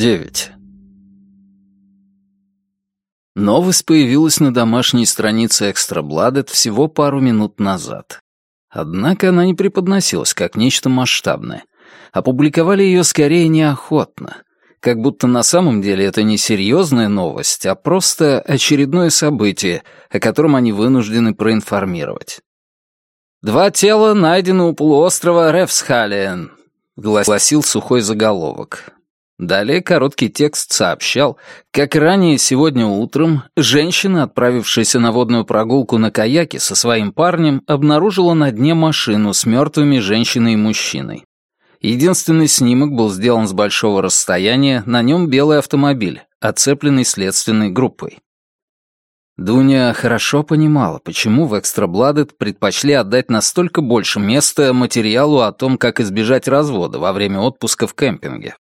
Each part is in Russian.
9. Новость появилась на домашней странице Экстра Бладет всего пару минут назад. Однако она не преподносилась как нечто масштабное. Опубликовали ее скорее неохотно, как будто на самом деле это не серьезная новость, а просто очередное событие, о котором они вынуждены проинформировать. «Два тела найдены у полуострова Ревсхален», — гласил сухой заголовок. Далее короткий текст сообщал, как ранее сегодня утром женщина, отправившаяся на водную прогулку на каяке со своим парнем, обнаружила на дне машину с мертвыми женщиной и мужчиной. Единственный снимок был сделан с большого расстояния, на нем белый автомобиль, оцепленный следственной группой. Дуня хорошо понимала, почему в Экстрабладет предпочли отдать настолько больше места материалу о том, как избежать развода во время отпуска в кемпинге.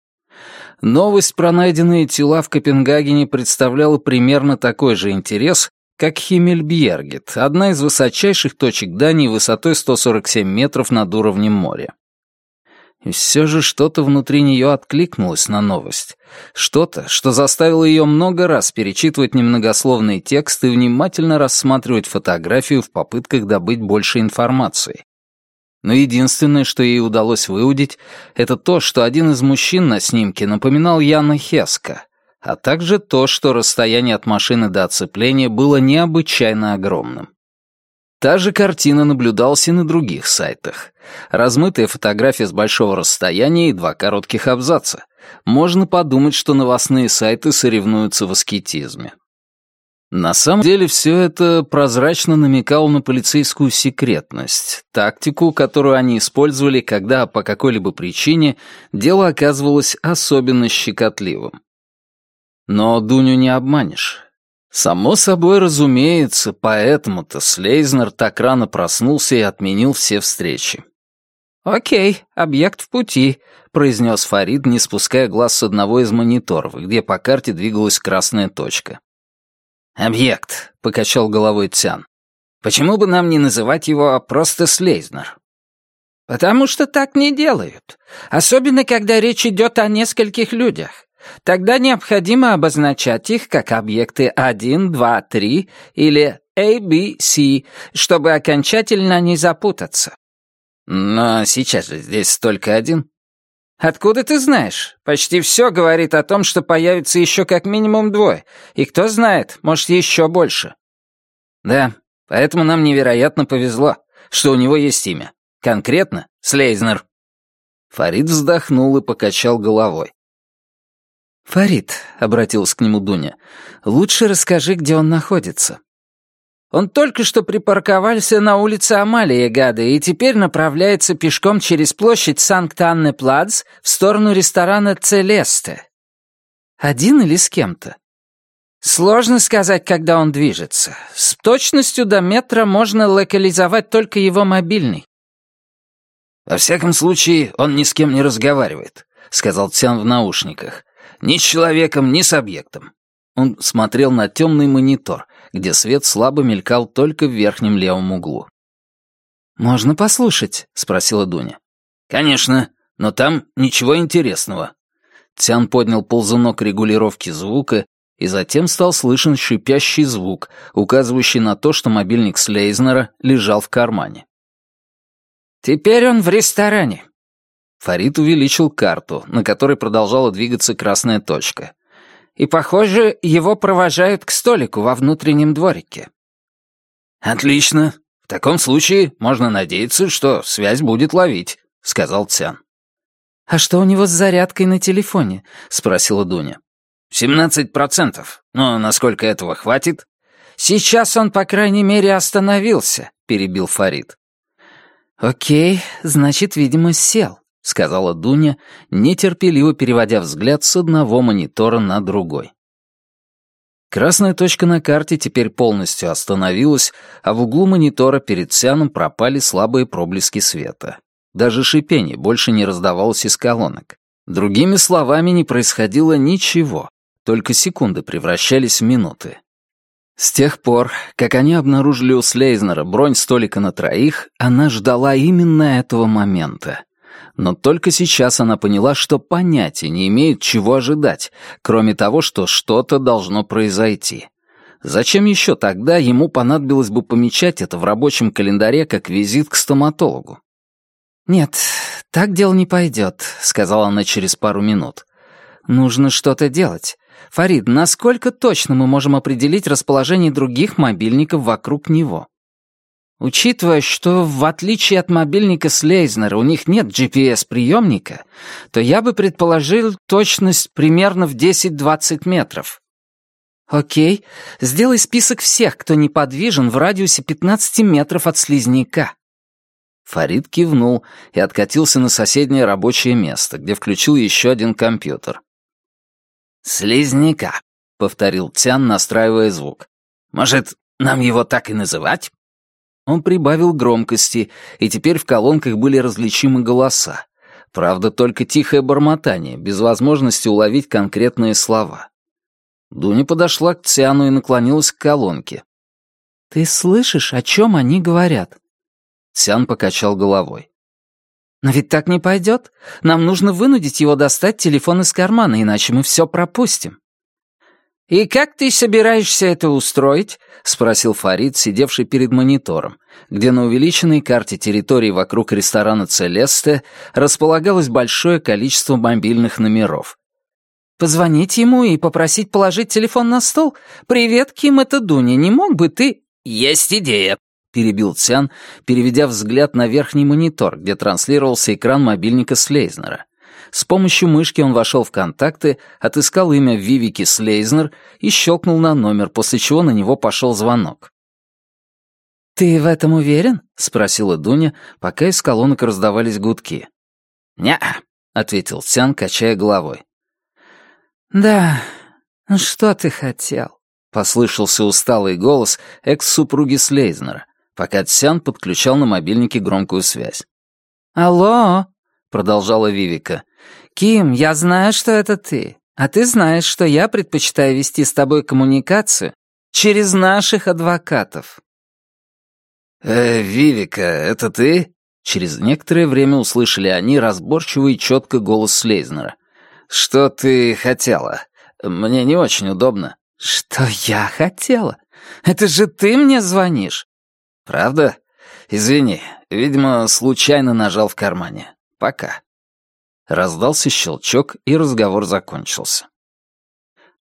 Новость про найденные тела в Копенгагене представляла примерно такой же интерес, как Химмельбьергет, одна из высочайших точек Дании высотой 147 метров над уровнем моря. И все же что-то внутри нее откликнулось на новость. Что-то, что заставило ее много раз перечитывать немногословные тексты и внимательно рассматривать фотографию в попытках добыть больше информации. Но единственное, что ей удалось выудить, это то, что один из мужчин на снимке напоминал Яна Хеска, а также то, что расстояние от машины до оцепления было необычайно огромным. Та же картина наблюдалась и на других сайтах. Размытая фотография с большого расстояния и два коротких абзаца. Можно подумать, что новостные сайты соревнуются в аскетизме. На самом деле все это прозрачно намекало на полицейскую секретность, тактику, которую они использовали, когда по какой-либо причине дело оказывалось особенно щекотливым. Но Дуню не обманешь. Само собой разумеется, поэтому-то Слейзнер так рано проснулся и отменил все встречи. «Окей, объект в пути», — произнес Фарид, не спуская глаз с одного из мониторов, где по карте двигалась красная точка. «Объект», — покачал головой Цян. «Почему бы нам не называть его просто Слейзнер?» «Потому что так не делают, особенно когда речь идет о нескольких людях. Тогда необходимо обозначать их как объекты 1, 2, 3 или A, B, C, чтобы окончательно не запутаться. Но сейчас же здесь только один. Откуда ты знаешь? Почти все говорит о том, что появится еще как минимум двое. И кто знает, может, еще больше. Да, поэтому нам невероятно повезло, что у него есть имя. Конкретно Слейзнер. Фарид вздохнул и покачал головой. «Фарид», — обратилась к нему Дуня, — «лучше расскажи, где он находится». «Он только что припарковался на улице Амалия Гада и теперь направляется пешком через площадь Санкт-Анне-Плац в сторону ресторана Целесте». «Один или с кем-то?» «Сложно сказать, когда он движется. С точностью до метра можно локализовать только его мобильный». «Во всяком случае, он ни с кем не разговаривает», — сказал Цян в наушниках. Ни с человеком, ни с объектом. Он смотрел на темный монитор, где свет слабо мелькал только в верхнем левом углу. «Можно послушать?» — спросила Дуня. «Конечно, но там ничего интересного». Тян поднял ползунок регулировки звука, и затем стал слышен шипящий звук, указывающий на то, что мобильник Слейзнера лежал в кармане. «Теперь он в ресторане. Фарид увеличил карту, на которой продолжала двигаться красная точка. «И, похоже, его провожают к столику во внутреннем дворике». «Отлично. В таком случае можно надеяться, что связь будет ловить», — сказал Цян. «А что у него с зарядкой на телефоне?» — спросила Дуня. «Семнадцать процентов. Но насколько этого хватит?» «Сейчас он, по крайней мере, остановился», — перебил Фарид. «Окей, значит, видимо, сел. — сказала Дуня, нетерпеливо переводя взгляд с одного монитора на другой. Красная точка на карте теперь полностью остановилась, а в углу монитора перед Сяном пропали слабые проблески света. Даже шипение больше не раздавалось из колонок. Другими словами, не происходило ничего, только секунды превращались в минуты. С тех пор, как они обнаружили у Слейзнера бронь столика на троих, она ждала именно этого момента. Но только сейчас она поняла, что понятия не имеет, чего ожидать, кроме того, что что-то должно произойти. Зачем еще тогда ему понадобилось бы помечать это в рабочем календаре как визит к стоматологу? «Нет, так дело не пойдет», — сказала она через пару минут. «Нужно что-то делать. Фарид, насколько точно мы можем определить расположение других мобильников вокруг него?» Учитывая, что в отличие от мобильника Слейзнера у них нет GPS-приемника, то я бы предположил точность примерно в 10-20 метров. Окей, сделай список всех, кто неподвижен в радиусе 15 метров от слизняка. Фарид кивнул и откатился на соседнее рабочее место, где включил еще один компьютер. «Слизняка», — повторил Тян, настраивая звук. «Может, нам его так и называть?» Он прибавил громкости, и теперь в колонках были различимы голоса. Правда, только тихое бормотание, без возможности уловить конкретные слова. Дуня подошла к Тяну и наклонилась к колонке. «Ты слышишь, о чем они говорят?» Тян покачал головой. «Но ведь так не пойдет. Нам нужно вынудить его достать телефон из кармана, иначе мы все пропустим». «И как ты собираешься это устроить?» — спросил Фарид, сидевший перед монитором, где на увеличенной карте территории вокруг ресторана «Целесте» располагалось большое количество мобильных номеров. Позвонить ему и попросить положить телефон на стол? Привет, Ким, это Дуня, не мог бы ты...» «Есть идея», — перебил Цян, переведя взгляд на верхний монитор, где транслировался экран мобильника Слейзнера. С помощью мышки он вошел в контакты, отыскал имя Вивики Слейзнер и щелкнул на номер, после чего на него пошел звонок. «Ты в этом уверен?» — спросила Дуня, пока из колонок раздавались гудки. «Не-а», ответил Цян, качая головой. «Да, что ты хотел?» — послышался усталый голос экс-супруги Слейзнера, пока Цян подключал на мобильнике громкую связь. «Алло!» — продолжала Вивика. «Ким, я знаю, что это ты, а ты знаешь, что я предпочитаю вести с тобой коммуникацию через наших адвокатов». «Э, Вивика, это ты?» Через некоторое время услышали они разборчивый и четко голос Слейзнера. «Что ты хотела? Мне не очень удобно». «Что я хотела? Это же ты мне звонишь». «Правда? Извини, видимо, случайно нажал в кармане. Пока». Раздался щелчок, и разговор закончился.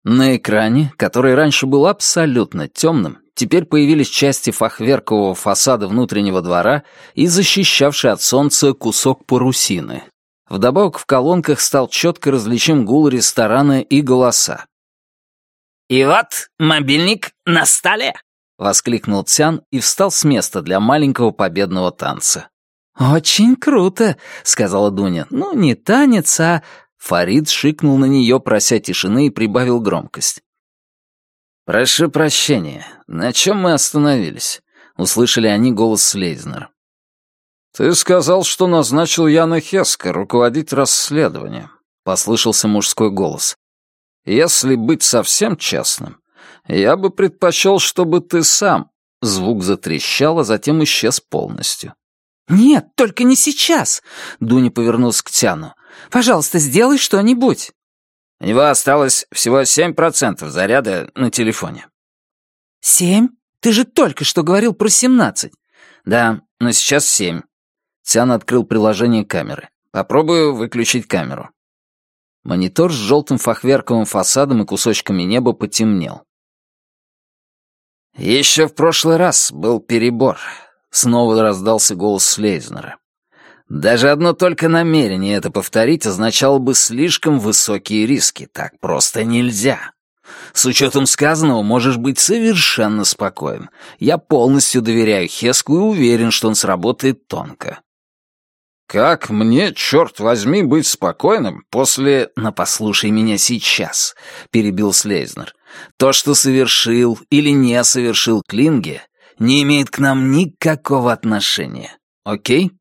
На экране, который раньше был абсолютно темным, теперь появились части фахверкового фасада внутреннего двора и защищавший от солнца кусок парусины, Вдобавок в колонках стал четко различим гул ресторана и голоса. «И вот мобильник на столе!» — воскликнул Цян и встал с места для маленького победного танца. «Очень круто», — сказала Дуня. «Ну, не танец, а...» Фарид шикнул на нее, прося тишины, и прибавил громкость. «Прошу прощения, на чем мы остановились?» — услышали они голос Слейзнера. «Ты сказал, что назначил Яна Хеска руководить расследованием», — послышался мужской голос. «Если быть совсем честным, я бы предпочел, чтобы ты сам...» Звук затрещал, а затем исчез полностью. «Нет, только не сейчас!» — Дуня повернулась к Тяну. «Пожалуйста, сделай что-нибудь!» «У него осталось всего семь процентов заряда на телефоне». «Семь? Ты же только что говорил про семнадцать». «Да, но сейчас семь. Тян открыл приложение камеры. Попробую выключить камеру. Монитор с желтым фахверковым фасадом и кусочками неба потемнел. «Еще в прошлый раз был перебор», — снова раздался голос Слейзнера. «Даже одно только намерение это повторить означало бы слишком высокие риски. Так просто нельзя. С учетом сказанного можешь быть совершенно спокоен. Я полностью доверяю Хеску и уверен, что он сработает тонко. «Как мне, черт возьми, быть спокойным после...» «Но послушай меня сейчас», — перебил Слейзнер. «То, что совершил или не совершил Клинге, не имеет к нам никакого отношения. Окей?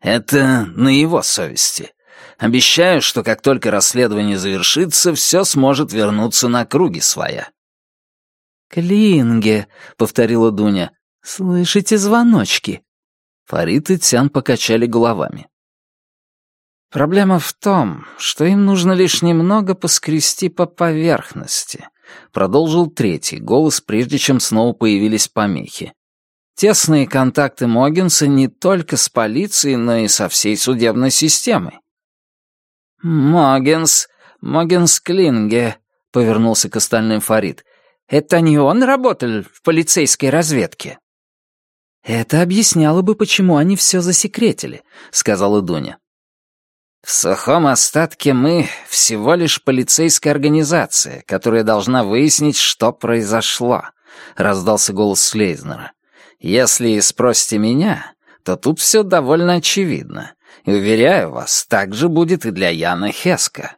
Это на его совести. Обещаю, что как только расследование завершится, все сможет вернуться на круги своя». «Клинге», — повторила Дуня. «Слышите звоночки?» Фарид и Цян покачали головами. Проблема в том, что им нужно лишь немного поскрести по поверхности, продолжил третий голос, прежде чем снова появились помехи. Тесные контакты Могинса не только с полицией, но и со всей судебной системой. «Могинс, Могинс Клинге», — повернулся к остальным Фарид. «Это не он работал в полицейской разведке?» «Это объясняло бы, почему они все засекретили», — сказала Дуня. «В сухом остатке мы всего лишь полицейская организация, которая должна выяснить, что произошло», — раздался голос Слейзнера. «Если спросите меня, то тут все довольно очевидно. И, уверяю вас, так же будет и для Яна Хеска».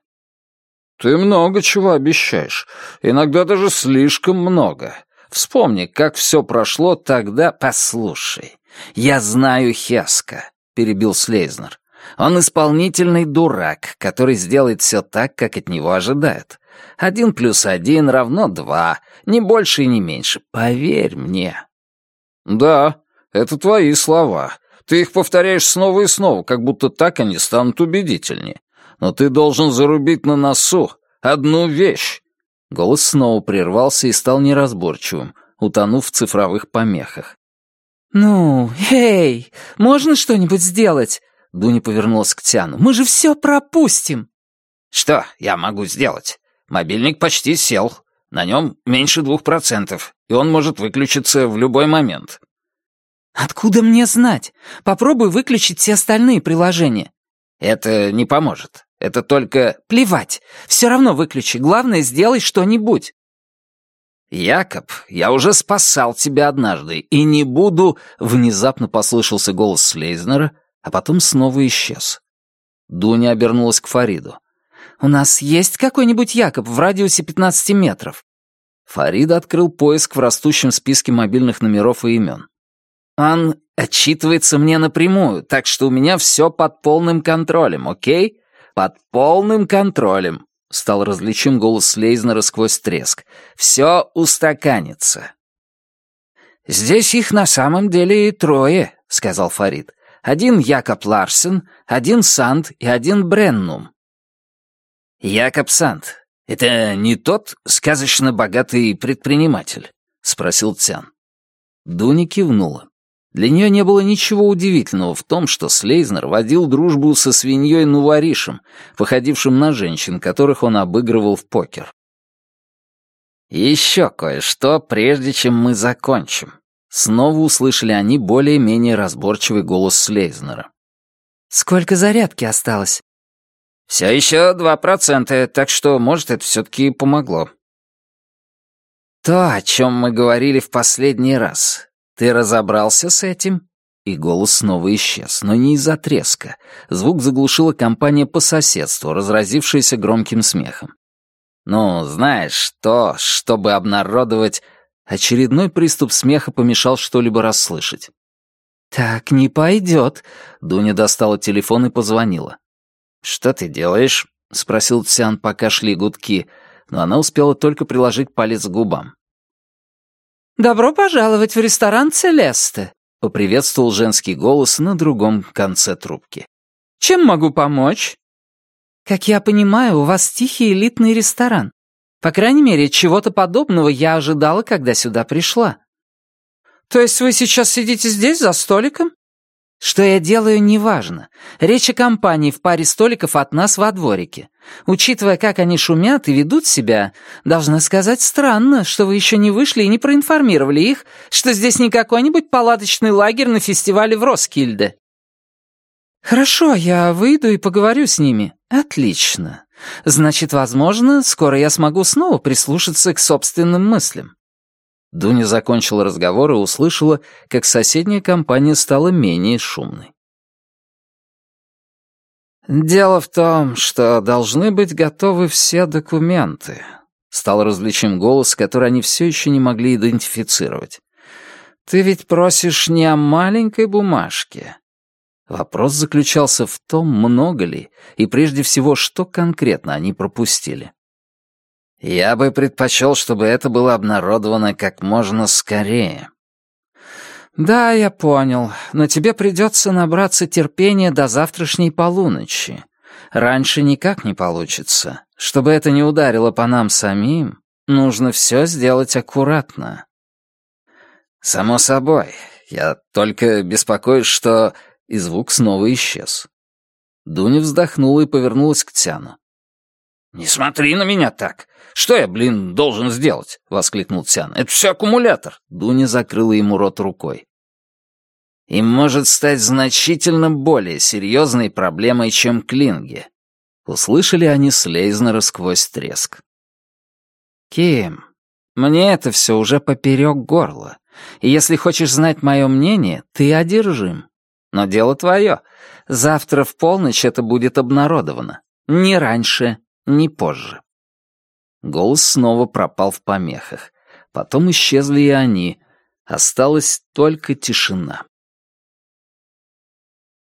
«Ты много чего обещаешь. Иногда даже слишком много. Вспомни, как все прошло тогда. Послушай, я знаю Хеска», — перебил Слейзнер. Он исполнительный дурак, который сделает все так, как от него ожидают. Один плюс один равно два, не больше и не меньше. Поверь мне». «Да, это твои слова. Ты их повторяешь снова и снова, как будто так они станут убедительнее. Но ты должен зарубить на носу одну вещь». Голос снова прервался и стал неразборчивым, утонув в цифровых помехах. «Ну, эй, можно что-нибудь сделать?» Дуня повернулась к Тяну. «Мы же все пропустим!» «Что я могу сделать? Мобильник почти сел. На нем меньше двух процентов, и он может выключиться в любой момент». «Откуда мне знать? Попробуй выключить все остальные приложения». «Это не поможет. Это только...» «Плевать. Все равно выключи. Главное, сделай что-нибудь». «Якоб, я уже спасал тебя однажды, и не буду...» Внезапно послышался голос Слейзнера, а потом снова исчез. Дуня обернулась к Фариду. «У нас есть какой-нибудь Якоб в радиусе 15 метров?» Фарид открыл поиск в растущем списке мобильных номеров и имен. «Он отчитывается мне напрямую, так что у меня все под полным контролем, окей? Под полным контролем», — стал различим голос Слейзнера сквозь треск. «Все устаканится». «Здесь их на самом деле и трое», — сказал Фарид. Один Якоб Ларсен, один Санд и один Бреннум. «Якоб Санд, это не тот сказочно богатый предприниматель?» — спросил Цян. Дуня кивнула. Для нее не было ничего удивительного в том, что Слейзнер водил дружбу со свиньей Нуворишем, походившим на женщин, которых он обыгрывал в покер. «Еще кое-что, прежде чем мы закончим», Снова услышали они более-менее разборчивый голос Слейзнера. «Сколько зарядки осталось?» «Все еще два процента, так что, может, это все-таки помогло». «То, о чем мы говорили в последний раз. Ты разобрался с этим?» И голос снова исчез, но не из-за треска. Звук заглушила компания по соседству, разразившаяся громким смехом. «Ну, знаешь, то, чтобы обнародовать Очередной приступ смеха помешал что-либо расслышать. «Так не пойдет», — Дуня достала телефон и позвонила. «Что ты делаешь?» — спросил Цян, пока шли гудки, но она успела только приложить палец к губам. «Добро пожаловать в ресторан Целесте», — поприветствовал женский голос на другом конце трубки. «Чем могу помочь?» «Как я понимаю, у вас тихий элитный ресторан. По крайней мере, чего-то подобного я ожидала, когда сюда пришла. То есть вы сейчас сидите здесь, за столиком? Что я делаю, неважно. Речь о компании в паре столиков от нас во дворике. Учитывая, как они шумят и ведут себя, должна сказать, странно, что вы еще не вышли и не проинформировали их, что здесь не какой-нибудь палаточный лагерь на фестивале в Роскильде. Хорошо, я выйду и поговорю с ними. Отлично. Значит, возможно, скоро я смогу снова прислушаться к собственным мыслям. Дуня закончила разговор и услышала, как соседняя компания стала менее шумной. «Дело в том, что должны быть готовы все документы», — стал различим голос, который они все еще не могли идентифицировать. «Ты ведь просишь не о маленькой бумажке, Вопрос заключался в том, много ли, и прежде всего, что конкретно они пропустили. «Я бы предпочел, чтобы это было обнародовано как можно скорее». «Да, я понял, но тебе придется набраться терпения до завтрашней полуночи. Раньше никак не получится. Чтобы это не ударило по нам самим, нужно все сделать аккуратно. Само собой. Я только беспокоюсь, что... И звук снова исчез. Дуня вздохнула и повернулась к Тяну. «Не смотри на меня так. Что я, блин, должен сделать?» — воскликнул Тян. «Это все аккумулятор». Дуня закрыла ему рот рукой. «И может стать значительно более серьезной проблемой, чем клинги». Услышали они с Лейзнера сквозь треск. «Ким, мне это все уже поперек горла. И если хочешь знать мое мнение, ты одержим. Но дело твое. Завтра в полночь это будет обнародовано. Не раньше, не позже. Голос снова пропал в помехах. Потом исчезли и они. Осталась только тишина.